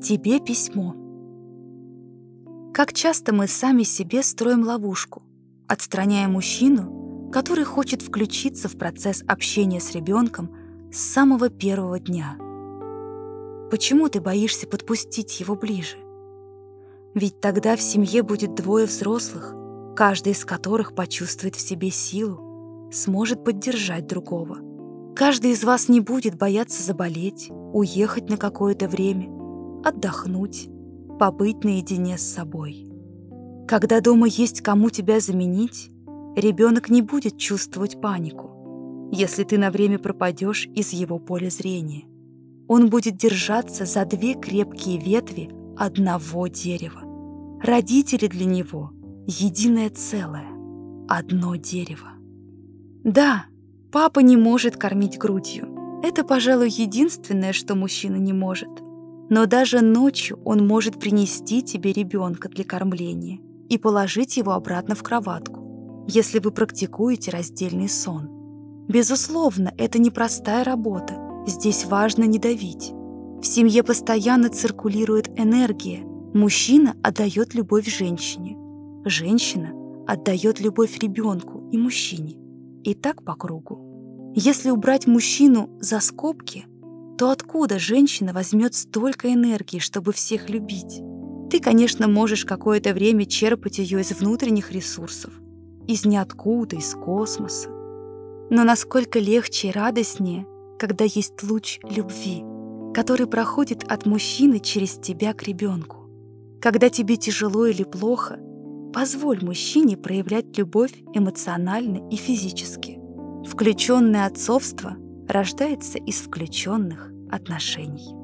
Тебе письмо. Как часто мы сами себе строим ловушку, отстраняя мужчину, который хочет включиться в процесс общения с ребенком с самого первого дня. Почему ты боишься подпустить его ближе? Ведь тогда в семье будет двое взрослых, каждый из которых почувствует в себе силу, сможет поддержать другого. Каждый из вас не будет бояться заболеть, уехать на какое-то время, отдохнуть, побыть наедине с собой. Когда дома есть кому тебя заменить, ребенок не будет чувствовать панику, если ты на время пропадешь из его поля зрения. Он будет держаться за две крепкие ветви одного дерева. Родители для него — единое целое, одно дерево. Да, папа не может кормить грудью. Это, пожалуй, единственное, что мужчина не может. Но даже ночью он может принести тебе ребенка для кормления и положить его обратно в кроватку, если вы практикуете раздельный сон. Безусловно, это непростая работа. Здесь важно не давить. В семье постоянно циркулирует энергия. Мужчина отдает любовь женщине. Женщина отдает любовь ребенку и мужчине. И так по кругу. Если убрать мужчину за скобки, то откуда женщина возьмет столько энергии, чтобы всех любить? Ты, конечно, можешь какое-то время черпать ее из внутренних ресурсов, из ниоткуда, из космоса. Но насколько легче и радостнее, когда есть луч любви, который проходит от мужчины через тебя к ребенку. Когда тебе тяжело или плохо, позволь мужчине проявлять любовь эмоционально и физически. Включенное отцовство рождается из включенных отношений.